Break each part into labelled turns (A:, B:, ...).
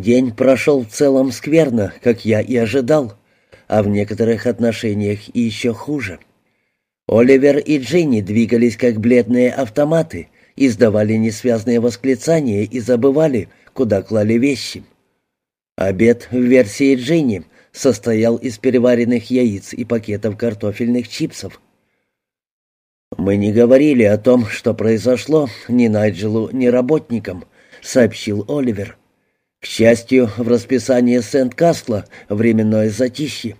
A: День прошел в целом скверно, как я и ожидал, а в некоторых отношениях и еще хуже. Оливер и Джинни двигались как бледные автоматы, издавали несвязные восклицания и забывали, куда клали вещи. Обед в версии Джинни состоял из переваренных яиц и пакетов картофельных чипсов. «Мы не говорили о том, что произошло ни Найджелу, ни работникам», — сообщил Оливер. «К счастью, в расписании Сент-Кастла временное затишье».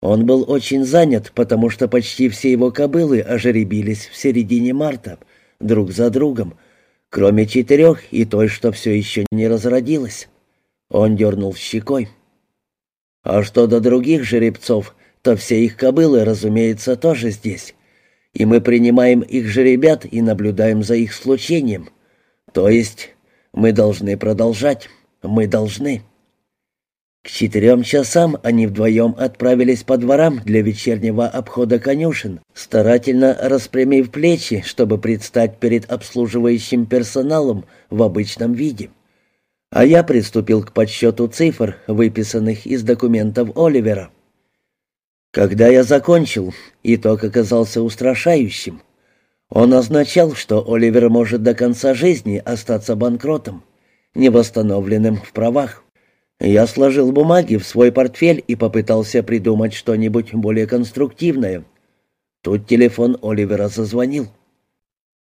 A: Он был очень занят, потому что почти все его кобылы ожеребились в середине марта, друг за другом, кроме четырех и той, что все еще не разродилась. Он дернул щекой. А что до других жеребцов, то все их кобылы, разумеется, тоже здесь. И мы принимаем их жеребят и наблюдаем за их случением. То есть мы должны продолжать. Мы должны. К четырем часам они вдвоем отправились по дворам для вечернего обхода конюшен, старательно распрямив плечи, чтобы предстать перед обслуживающим персоналом в обычном виде. А я приступил к подсчету цифр, выписанных из документов Оливера. Когда я закончил, итог оказался устрашающим. Он означал, что Оливер может до конца жизни остаться банкротом, невосстановленным в правах. Я сложил бумаги в свой портфель и попытался придумать что-нибудь более конструктивное. Тут телефон Оливера зазвонил.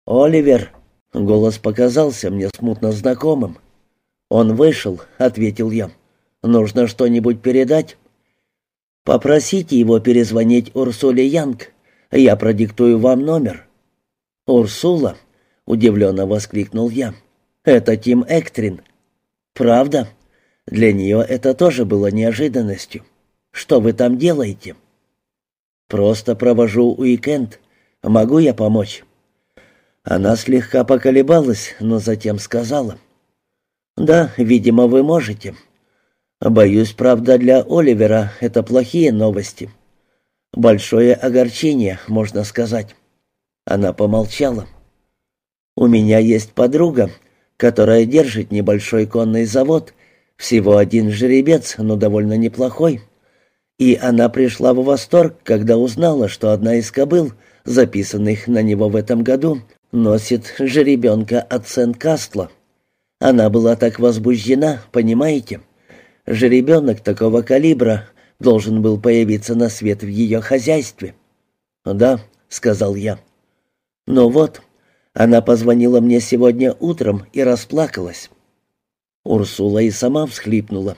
A: «Оливер!» — голос показался мне смутно знакомым. «Он вышел», — ответил я. «Нужно что-нибудь передать?» «Попросите его перезвонить Урсуле Янг. Я продиктую вам номер». «Урсула?» — удивленно воскликнул я. «Это Тим Эктрин». «Правда?» Для нее это тоже было неожиданностью. «Что вы там делаете?» «Просто провожу уикенд. Могу я помочь?» Она слегка поколебалась, но затем сказала. «Да, видимо, вы можете. Боюсь, правда, для Оливера это плохие новости. Большое огорчение, можно сказать». Она помолчала. «У меня есть подруга, которая держит небольшой конный завод всего один жеребец, но довольно неплохой. И она пришла в восторг, когда узнала, что одна из кобыл, записанных на него в этом году, носит жеребенка от Сент-Кастла. Она была так возбуждена, понимаете? Жеребенок такого калибра должен был появиться на свет в ее хозяйстве. «Да», — сказал я. «Ну вот, она позвонила мне сегодня утром и расплакалась. Урсула и сама всхлипнула.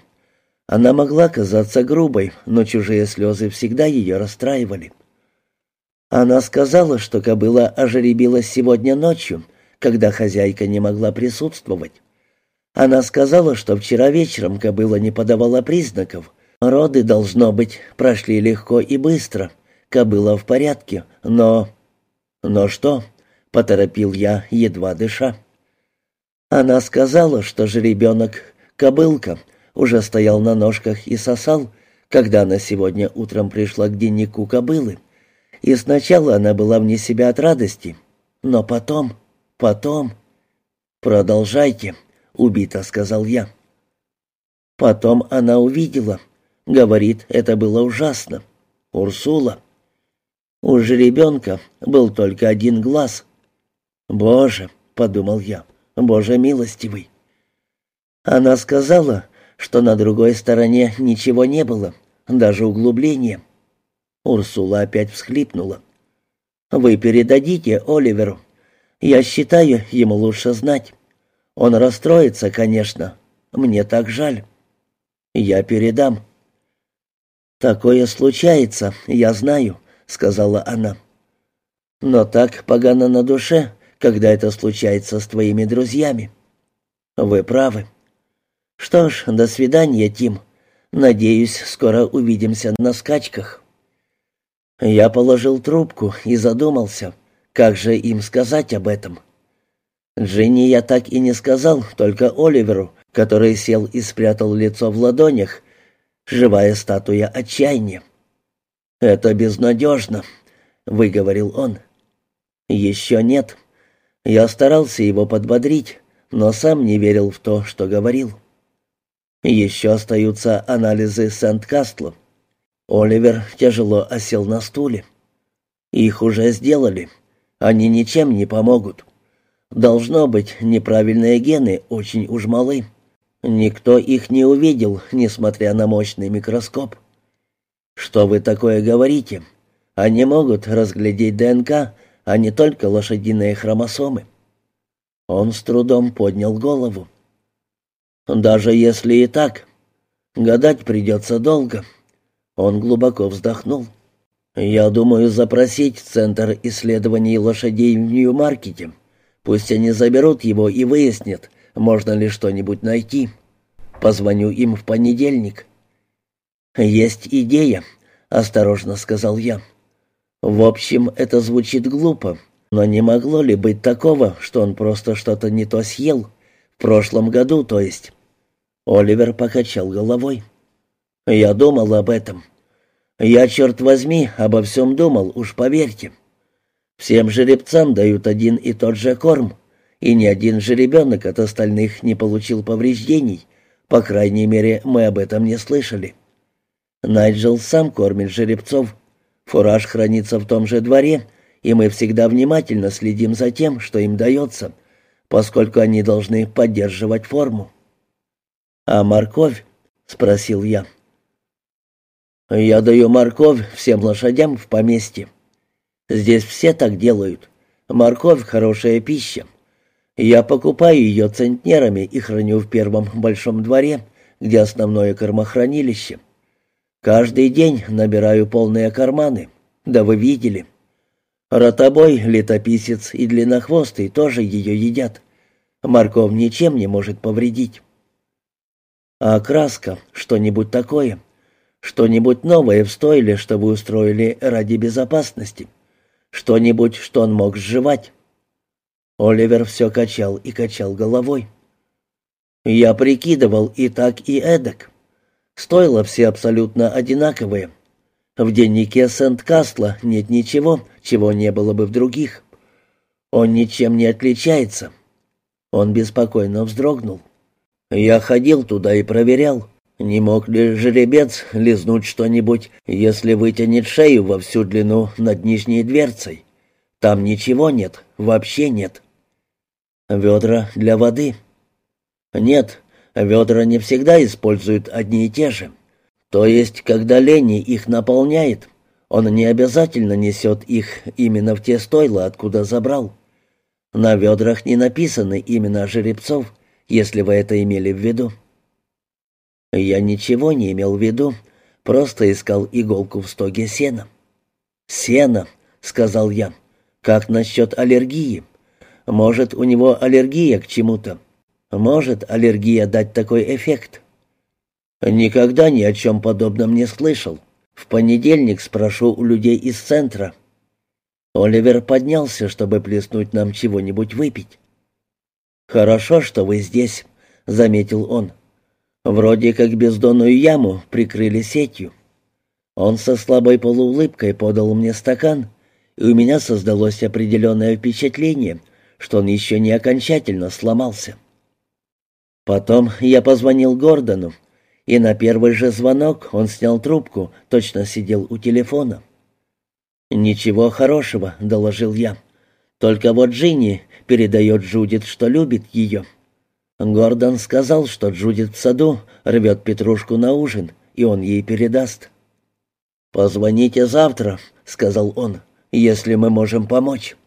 A: Она могла казаться грубой, но чужие слезы всегда ее расстраивали. Она сказала, что кобыла ожеребилась сегодня ночью, когда хозяйка не могла присутствовать. Она сказала, что вчера вечером кобыла не подавала признаков. Роды, должно быть, прошли легко и быстро. Кобыла в порядке, но... «Но что?» — поторопил я, едва дыша. Она сказала, что жеребенок, кобылка, уже стоял на ножках и сосал, когда она сегодня утром пришла к дневнику кобылы. И сначала она была вне себя от радости, но потом, потом... «Продолжайте», — убито сказал я. Потом она увидела. Говорит, это было ужасно. Урсула. У жеребенка был только один глаз. «Боже», — подумал я, — Боже милостивый. Она сказала, что на другой стороне ничего не было, даже углубления. Урсула опять всхлипнула. «Вы передадите Оливеру. Я считаю, ему лучше знать. Он расстроится, конечно. Мне так жаль. Я передам». «Такое случается, я знаю», — сказала она. «Но так погано на душе, когда это случается с твоими друзьями. Вы правы. Что ж, до свидания, Тим. Надеюсь, скоро увидимся на скачках. Я положил трубку и задумался, как же им сказать об этом. Джинни я так и не сказал, только Оливеру, который сел и спрятал лицо в ладонях, живая статуя отчаяния. «Это безнадежно», — выговорил он. «Еще нет. Я старался его подбодрить, но сам не верил в то, что говорил. Еще остаются анализы Сент-Кастла. Оливер тяжело осел на стуле. Их уже сделали. Они ничем не помогут. Должно быть, неправильные гены очень уж малы. Никто их не увидел, несмотря на мощный микроскоп. Что вы такое говорите? Они могут разглядеть ДНК, а не только лошадиные хромосомы. Он с трудом поднял голову. Даже если и так, гадать придется долго. Он глубоко вздохнул. Я думаю запросить Центр исследований лошадей в Нью-Маркете. Пусть они заберут его и выяснят, можно ли что-нибудь найти. Позвоню им в понедельник. Есть идея, осторожно сказал я. В общем, это звучит глупо, но не могло ли быть такого, что он просто что-то не то съел? В прошлом году, то есть. Оливер покачал головой. Я думал об этом. Я, черт возьми, обо всем думал, уж поверьте. Всем жеребцам дают один и тот же корм, и ни один жеребенок от остальных не получил повреждений. По крайней мере, мы об этом не слышали. Найджел сам кормит жеребцов, Фураж хранится в том же дворе, и мы всегда внимательно следим за тем, что им дается, поскольку они должны поддерживать форму. «А морковь?» — спросил я. «Я даю морковь всем лошадям в поместье. Здесь все так делают. Морковь — хорошая пища. Я покупаю ее центнерами и храню в первом большом дворе, где основное кормохранилище. Каждый день набираю полные карманы. Да вы видели. Ротобой, летописец и длиннохвостый тоже ее едят. Морковь ничем не может повредить. А краска, что-нибудь такое? Что-нибудь новое в стойле, что вы устроили ради безопасности? Что-нибудь, что он мог сживать?» Оливер все качал и качал головой. «Я прикидывал и так, и эдак. Стоило все абсолютно одинаковые. В дневнике Сент-Кастла нет ничего, чего не было бы в других. Он ничем не отличается. Он беспокойно вздрогнул. Я ходил туда и проверял, не мог ли жеребец лизнуть что-нибудь, если вытянет шею во всю длину над нижней дверцей. Там ничего нет, вообще нет. Ведра для воды. Нет, Ведра не всегда используют одни и те же. То есть, когда Ленни их наполняет, он не обязательно несет их именно в те стойла, откуда забрал. На ведрах не написаны имена жеребцов, если вы это имели в виду. Я ничего не имел в виду, просто искал иголку в стоге сена. «Сено», — сказал я, — «как насчет аллергии? Может, у него аллергия к чему-то? Может аллергия дать такой эффект? Никогда ни о чем подобном не слышал. В понедельник спрошу у людей из центра. Оливер поднялся, чтобы плеснуть нам чего-нибудь выпить. «Хорошо, что вы здесь», — заметил он. «Вроде как бездонную яму прикрыли сетью». Он со слабой полуулыбкой подал мне стакан, и у меня создалось определенное впечатление, что он еще не окончательно сломался. Потом я позвонил Гордону, и на первый же звонок он снял трубку, точно сидел у телефона. «Ничего хорошего», — доложил я. «Только вот Джинни передает Джудит, что любит ее». Гордон сказал, что Джудит в саду рвет петрушку на ужин, и он ей передаст. «Позвоните завтра», — сказал он, — «если мы можем помочь».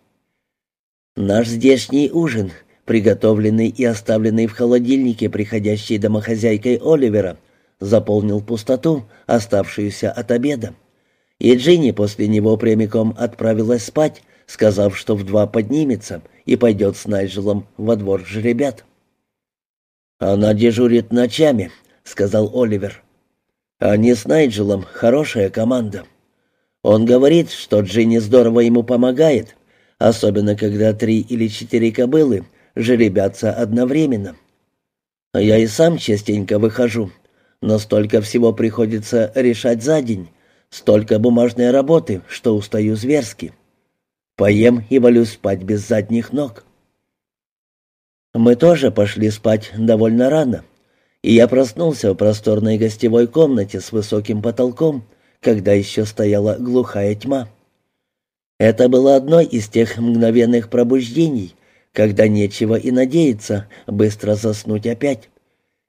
A: Наш здешний ужин приготовленный и оставленный в холодильнике приходящей домохозяйкой Оливера, заполнил пустоту, оставшуюся от обеда. И Джинни после него прямиком отправилась спать, сказав, что в два поднимется и пойдет с Найджелом во двор жеребят. «Она дежурит ночами», — сказал Оливер. «Они с Найджелом хорошая команда. Он говорит, что Джинни здорово ему помогает, особенно когда три или четыре кобылы — жеребятся одновременно. Я и сам частенько выхожу, но столько всего приходится решать за день, столько бумажной работы, что устаю зверски. Поем и валюсь спать без задних ног. Мы тоже пошли спать довольно рано, и я проснулся в просторной гостевой комнате с высоким потолком, когда еще стояла глухая тьма. Это было одно из тех мгновенных пробуждений, когда нечего и надеяться быстро заснуть опять.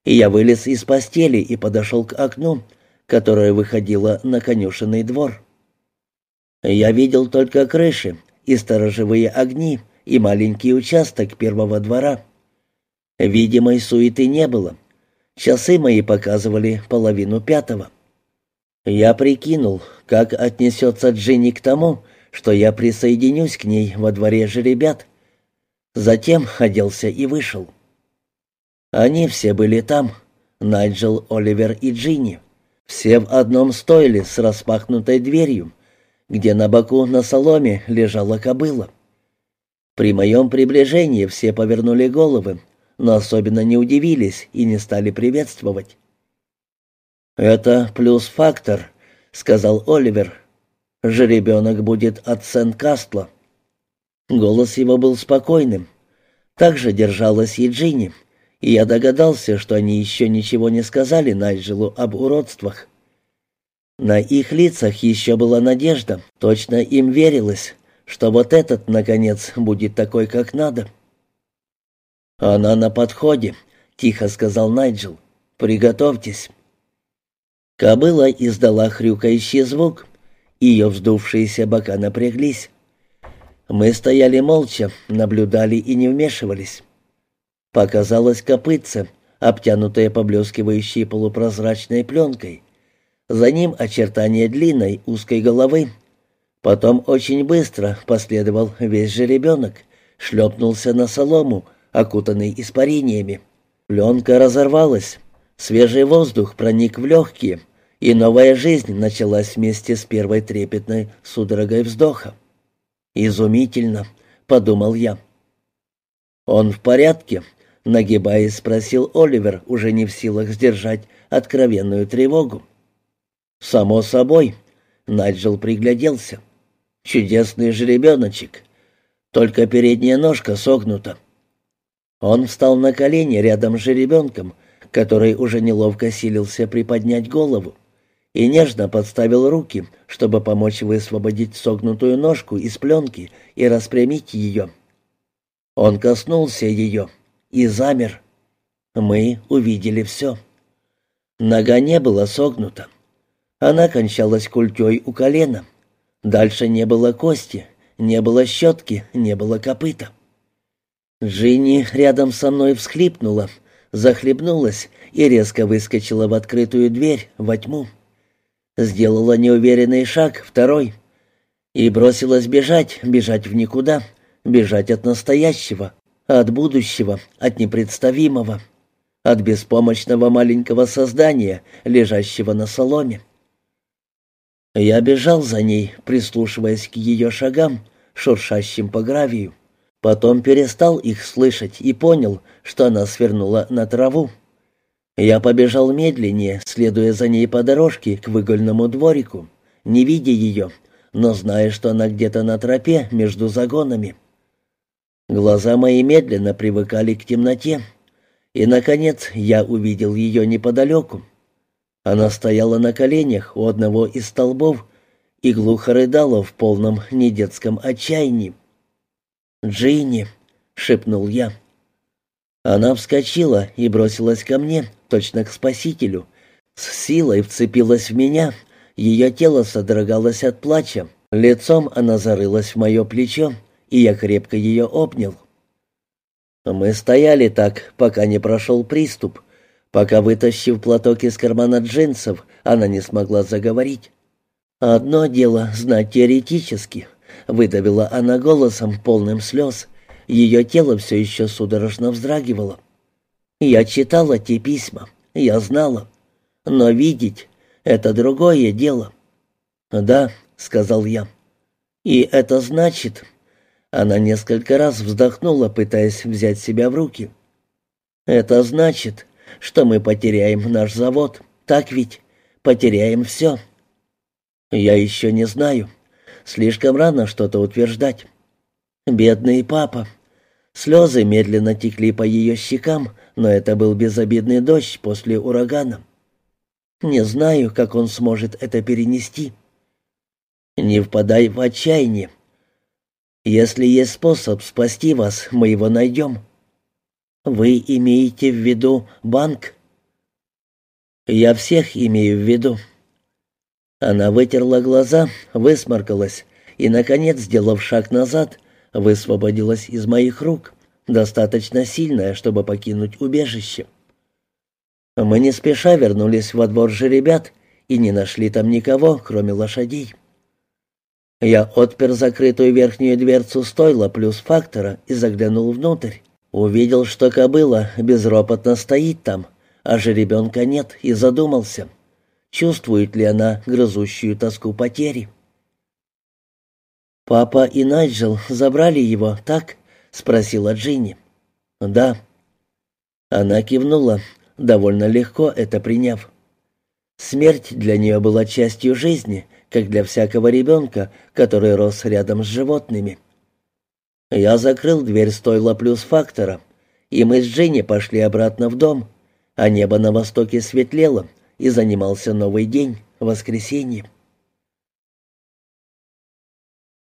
A: И я вылез из постели и подошел к окну, которое выходило на конюшенный двор. Я видел только крыши и сторожевые огни и маленький участок первого двора. Видимой суеты не было. Часы мои показывали половину пятого. Я прикинул, как отнесется Джинни к тому, что я присоединюсь к ней во дворе же ребят. Затем оделся и вышел. Они все были там, Найджел, Оливер и Джинни. Все в одном стойле с распахнутой дверью, где на боку на соломе лежала кобыла. При моем приближении все повернули головы, но особенно не удивились и не стали приветствовать. «Это плюс-фактор», — сказал Оливер. «Жеребенок будет от Сент-Кастла». Голос его был спокойным. Так же держалась и Джинни и я догадался, что они еще ничего не сказали Найджелу об уродствах. На их лицах еще была надежда, точно им верилось, что вот этот, наконец, будет такой, как надо. «Она на подходе», — тихо сказал Найджел. «Приготовьтесь». Кобыла издала хрюкающий звук, ее вздувшиеся бока напряглись. Мы стояли молча, наблюдали и не вмешивались. Показалось копытце, обтянутое поблескивающей полупрозрачной пленкой. За ним очертания длинной узкой головы. Потом очень быстро последовал весь жеребенок, шлепнулся на солому, окутанный испарениями. Пленка разорвалась, свежий воздух проник в легкие, и новая жизнь началась вместе с первой трепетной судорогой вздоха. «Изумительно», — подумал я. «Он в порядке?» Нагибаясь, спросил Оливер, уже не в силах сдержать откровенную тревогу. «Само собой», — Найджел пригляделся. «Чудесный жеребеночек. Только передняя ножка согнута». Он встал на колени рядом с жеребенком, который уже неловко силился приподнять голову, и нежно подставил руки, чтобы помочь высвободить согнутую ножку из пленки и распрямить ее. Он коснулся ее — и замер. Мы увидели все. Нога не была согнута. Она кончалась культей у колена. Дальше не было кости, не было щетки, не было копыта. Джинни рядом со мной всхлипнула, захлебнулась и резко выскочила в открытую дверь, во тьму. Сделала неуверенный шаг, второй, и бросилась бежать, бежать в никуда, бежать от настоящего, от будущего, от непредставимого, от беспомощного маленького создания, лежащего на соломе. Я бежал за ней, прислушиваясь к ее шагам, шуршащим по гравию. Потом перестал их слышать и понял, что она свернула на траву. Я побежал медленнее, следуя за ней по дорожке к выгольному дворику, не видя ее, но зная, что она где-то на тропе между загонами. Глаза мои медленно привыкали к темноте, и, наконец, я увидел ее неподалеку. Она стояла на коленях у одного из столбов и глухо рыдала в полном недетском отчаянии. «Джинни!» — шепнул я. Она вскочила и бросилась ко мне, точно к спасителю. С силой вцепилась в меня, ее тело содрогалось от плача. Лицом она зарылась в мое плечо, и я крепко ее обнял. Мы стояли так, пока не прошел приступ, пока, вытащив платок из кармана джинсов, она не смогла заговорить. «Одно дело знать теоретически», — выдавила она голосом, полным слез. Ее тело все еще судорожно вздрагивало. «Я читала те письма, я знала. Но видеть — это другое дело». «Да», — сказал я. «И это значит...» Она несколько раз вздохнула, пытаясь взять себя в руки. «Это значит, что мы потеряем наш завод, так ведь? Потеряем все». «Я еще не знаю. Слишком рано что-то утверждать». «Бедный папа». Слезы медленно текли по ее щекам, но это был безобидный дождь после урагана. Не знаю, как он сможет это перенести. Не впадай в отчаяние. Если есть способ спасти вас, мы его найдем. Вы имеете в виду банк? Я всех имею в виду. Она вытерла глаза, высморкалась и, наконец, сделав шаг назад, высвободилась из моих рук, достаточно сильная, чтобы покинуть убежище. Мы не спеша вернулись во двор жеребят и не нашли там никого, кроме лошадей. Я отпер закрытую верхнюю дверцу стойла плюс фактора и заглянул внутрь. Увидел, что кобыла безропотно стоит там, а жеребенка нет, и задумался, чувствует ли она грызущую тоску потери. «Папа и Найджел забрали его, так?» — спросила Джинни. «Да». Она кивнула, довольно легко это приняв. Смерть для нее была частью жизни, как для всякого ребенка, который рос рядом с животными. Я закрыл дверь стойла плюс фактора, и мы с Джинни пошли обратно в дом, а небо на востоке светлело, и занимался новый день, воскресенье.